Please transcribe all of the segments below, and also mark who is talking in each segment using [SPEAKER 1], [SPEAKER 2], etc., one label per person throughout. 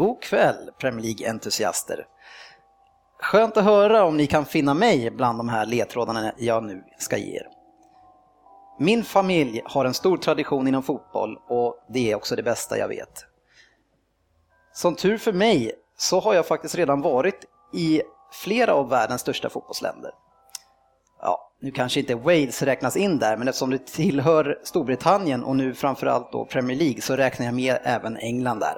[SPEAKER 1] God kväll Premier League-entusiaster. Skönt att höra om ni kan finna mig bland de här ledtrådarna jag nu ska ge er. Min familj har en stor tradition inom fotboll och det är också det bästa jag vet. Som tur för mig så har jag faktiskt redan varit i flera av världens största fotbollsländer. Ja, nu kanske inte Wales räknas in där, men eftersom det tillhör Storbritannien och nu framförallt då Premier League så räknar jag med även England där.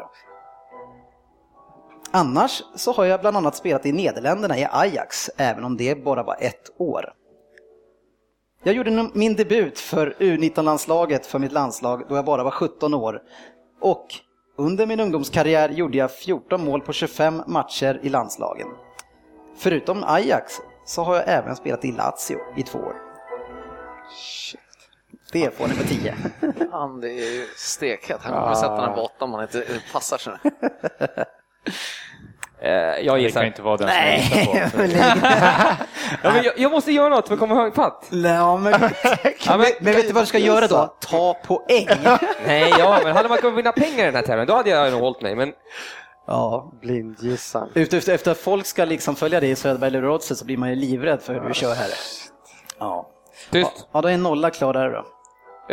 [SPEAKER 1] Annars så har jag bland annat spelat i Nederländerna i Ajax, även om det bara var ett år. Jag gjorde min debut för U19-landslaget för mitt landslag då jag bara var 17 år och under min ungdomskarriär gjorde jag 14 mål på 25 matcher i landslagen. Förutom Ajax så har jag även spelat i Lazio i två år. Shit. Det får ni på 10.
[SPEAKER 2] Han, det är ju stekhet. Han kommer sätta den 8 om han inte passar sig.
[SPEAKER 3] Eh, jag
[SPEAKER 4] Det
[SPEAKER 3] gissar.
[SPEAKER 4] kan inte vara den
[SPEAKER 1] Nej,
[SPEAKER 4] som jag gissar på.
[SPEAKER 3] Ja, men jag, jag måste göra något för att komma hög fatt.
[SPEAKER 1] Ja, men,
[SPEAKER 3] Ja, men-
[SPEAKER 1] men vet du vad du ska göra då? Ta poäng.
[SPEAKER 3] Nej, ja, men hade man kunnat vinna pengar i den här tävlingen, då hade jag nog hållit mig. Men
[SPEAKER 1] Ja,
[SPEAKER 5] Blindgissar.
[SPEAKER 1] Efter, efter, efter att folk ska liksom följa dig i Söderberg eller Oddset så blir man ju livrädd för hur du kör här. Ja.
[SPEAKER 3] tyst.
[SPEAKER 1] Ja, då är en nolla klar där då.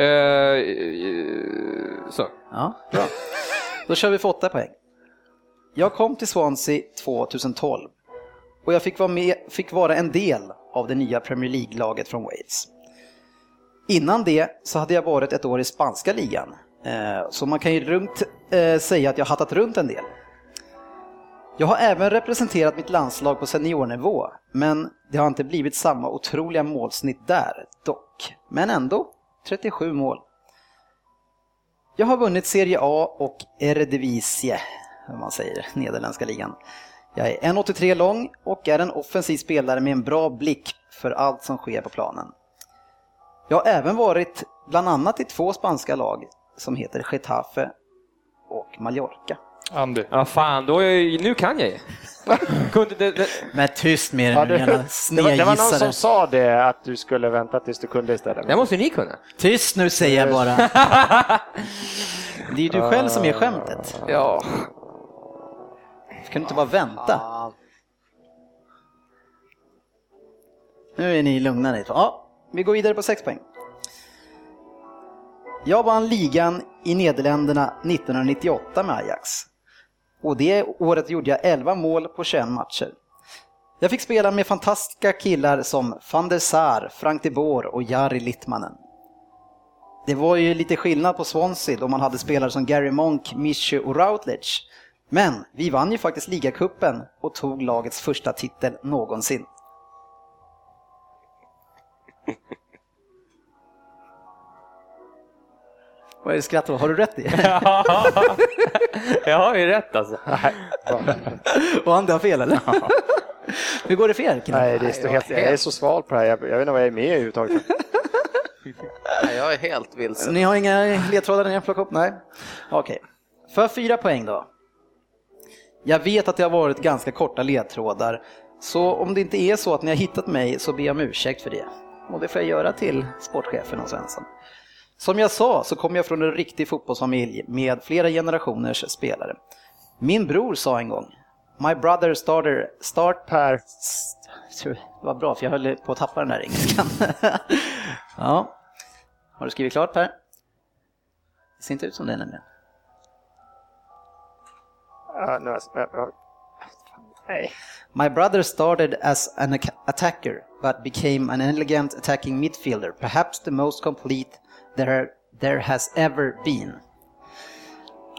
[SPEAKER 3] Eh, så.
[SPEAKER 1] Ja, bra. Då kör vi för åtta poäng. Jag kom till Swansea 2012 och jag fick vara, med, fick vara en del av det nya Premier League-laget från Wales. Innan det så hade jag varit ett år i spanska ligan, eh, så man kan ju runt, eh, säga att jag hattat runt en del. Jag har även representerat mitt landslag på seniornivå, men det har inte blivit samma otroliga målsnitt där dock. Men ändå 37 mål. Jag har vunnit Serie A och Eredivisie, om man säger, nederländska ligan. Jag är 1,83 lång och är en offensiv spelare med en bra blick för allt som sker på planen. Jag har även varit bland annat i två spanska lag som heter Getafe och Mallorca.
[SPEAKER 4] Andy.
[SPEAKER 3] Ja, fan, då är, nu kan jag ju.
[SPEAKER 1] Men tyst med
[SPEAKER 5] Ja,
[SPEAKER 1] nu,
[SPEAKER 5] det,
[SPEAKER 1] jävla
[SPEAKER 5] det, var, det var någon
[SPEAKER 1] snedgissare.
[SPEAKER 5] som sa det, att du skulle vänta tills du kunde istället.
[SPEAKER 3] det måste ni kunna.
[SPEAKER 1] Tyst nu säger jag bara. Det är ju du själv som är skämtet.
[SPEAKER 2] Ja.
[SPEAKER 1] Kan du inte bara vänta? Nu är ni lugna ni två. Ja, vi går vidare på 6 poäng. Jag vann ligan i Nederländerna 1998 med Ajax. Och det året gjorde jag 11 mål på 21 matcher. Jag fick spela med fantastiska killar som van der Sar, Frank de Boer och Jari Littmanen. Det var ju lite skillnad på Swansea då man hade spelare som Gary Monk, Mischu och Routledge. Men vi vann ju faktiskt ligacupen och tog lagets första titel någonsin. Vad är det skrattar åt? Har du rätt i?
[SPEAKER 3] Jag har ju rätt alltså.
[SPEAKER 1] Och han har fel eller? Hur går det för er?
[SPEAKER 5] Nej, det står helt, jag är så sval på det här. Jag, jag vet inte vad jag är med i överhuvudtaget.
[SPEAKER 2] Nej, Jag är helt vilsen.
[SPEAKER 1] Ni har inga ledtrådar ni har plockat upp? Nej. Okej. För fyra poäng då. Jag vet att det har varit ganska korta ledtrådar, så om det inte är så att ni har hittat mig så ber jag om ursäkt för det. Och det får jag göra till sportchefen och Svensson. Som jag sa så kommer jag från en riktig fotbollsfamilj med flera generationers spelare. Min bror sa en gång, My brother starter, start
[SPEAKER 5] Per,
[SPEAKER 1] det var bra för jag höll på att tappa den där engelskan. ja. Har du skrivit klart Per? Det ser inte ut som det nämligen
[SPEAKER 5] nu, alltså, nej.
[SPEAKER 1] My brother started as an attacker but became an elegant attacking midfielder, perhaps the most complete there, there has ever been.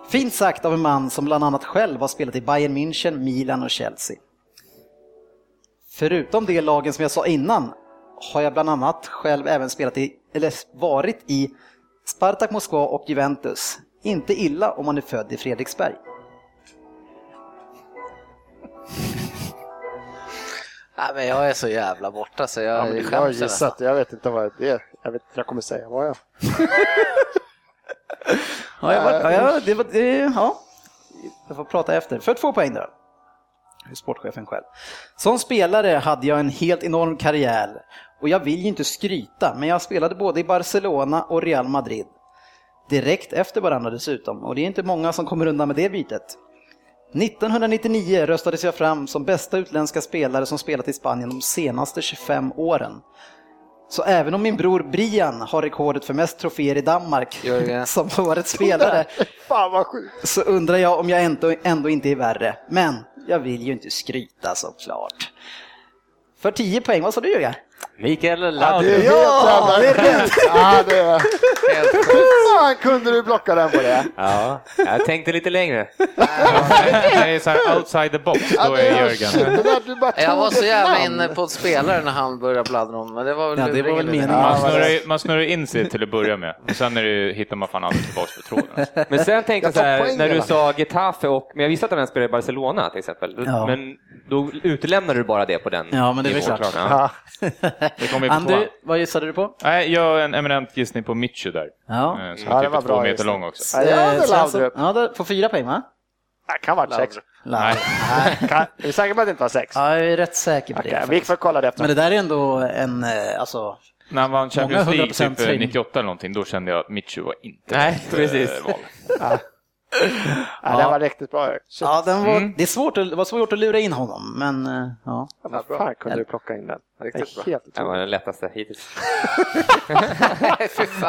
[SPEAKER 1] Fint sagt av en man som bland annat själv har spelat i Bayern München, Milan och Chelsea. Förutom de lagen som jag sa innan har jag bland annat själv även spelat i, eller varit i Spartak Moskva och Juventus. Inte illa om man är född i Fredriksberg.
[SPEAKER 2] Nej, men jag är så jävla borta så jag
[SPEAKER 5] Ja, men
[SPEAKER 2] ja,
[SPEAKER 5] jag har gissat, jag vet inte vad det är. Jag vet jag kommer säga. Vad jag?
[SPEAKER 1] Ja, jag var, ja, det var, det, ja. Jag får prata efter. För två poäng då. Sportchefen själv. Som spelare hade jag en helt enorm karriär och jag vill ju inte skryta, men jag spelade både i Barcelona och Real Madrid. Direkt efter varandra dessutom och det är inte många som kommer undan med det bytet. 1999 röstades jag fram som bästa utländska spelare som spelat i Spanien de senaste 25 åren. Så även om min bror Brian har rekordet för mest troféer i Danmark
[SPEAKER 2] Jörgen.
[SPEAKER 1] som årets spelare så undrar jag om jag ändå, ändå inte är värre. Men jag vill ju inte skryta såklart. För 10 poäng, vad sa du Jörgen?
[SPEAKER 3] Mikael
[SPEAKER 5] Det är
[SPEAKER 3] Laudrup.
[SPEAKER 5] jävla
[SPEAKER 1] det är rätt.
[SPEAKER 5] Ja, det är...
[SPEAKER 2] Helt sjukt.
[SPEAKER 5] Fan kunde du blocka den på det?
[SPEAKER 3] Ja, jag tänkte lite längre.
[SPEAKER 4] Det är så här outside the box, då
[SPEAKER 5] det
[SPEAKER 4] är Jörgen.
[SPEAKER 2] Jag var så jävla inne på ett spelare när han började bladdra om, men det var väl
[SPEAKER 1] Ja, det var väl meningen.
[SPEAKER 4] Man snurrar, ju- man snurrar in sig till att börja med, och sen är det, hittar man fan aldrig tillbaka på tråden.
[SPEAKER 3] Men sen tänkte jag
[SPEAKER 5] Jag
[SPEAKER 3] så här, när du sa Getafe och, men jag visste att han spelade i Barcelona till exempel.
[SPEAKER 1] Ja.
[SPEAKER 3] Men då utelämnade du bara det på den
[SPEAKER 1] Ja, men det är väl klart.
[SPEAKER 3] Ja.
[SPEAKER 4] Det kommer ju på.
[SPEAKER 1] Vad gissade du på?
[SPEAKER 4] Nej, jag har en eminent gissning på Mitchu där.
[SPEAKER 1] Ja.
[SPEAKER 4] eh, Som
[SPEAKER 5] Ja, det
[SPEAKER 4] är
[SPEAKER 5] var
[SPEAKER 4] typ
[SPEAKER 5] bra
[SPEAKER 4] två meter
[SPEAKER 5] gissning.
[SPEAKER 4] lång också.
[SPEAKER 5] Ja,
[SPEAKER 1] Eh, Svensson-
[SPEAKER 5] Laudrup.
[SPEAKER 1] Ja, det får fyra poäng va?
[SPEAKER 5] Det kan vara sex.
[SPEAKER 4] Nej.
[SPEAKER 5] Nej, kan- Är du säker på att det inte var sex?
[SPEAKER 1] Ja, jag är rätt säker på det.
[SPEAKER 5] vi
[SPEAKER 1] faktiskt.
[SPEAKER 5] får kolla det efter.
[SPEAKER 1] Men det där är ändå en, eh, alltså,
[SPEAKER 4] När han vann Champions League
[SPEAKER 1] 100%
[SPEAKER 4] typ eh,
[SPEAKER 1] höjning.
[SPEAKER 4] 98 eller någonting, då kände jag att Mitchu var inte
[SPEAKER 3] Nej,
[SPEAKER 4] eh,
[SPEAKER 3] precis.
[SPEAKER 4] val.
[SPEAKER 5] Ja, den var riktigt bra. Shit.
[SPEAKER 1] ja, den var,
[SPEAKER 4] Mm.
[SPEAKER 1] det är svårt att, det var svårt att lura in honom, men eh, ja.
[SPEAKER 5] Vad fan kunde du plocka in den? Det är
[SPEAKER 2] Riktigt bra.
[SPEAKER 3] Det var den lättaste hittills.
[SPEAKER 2] Nej, fy fan.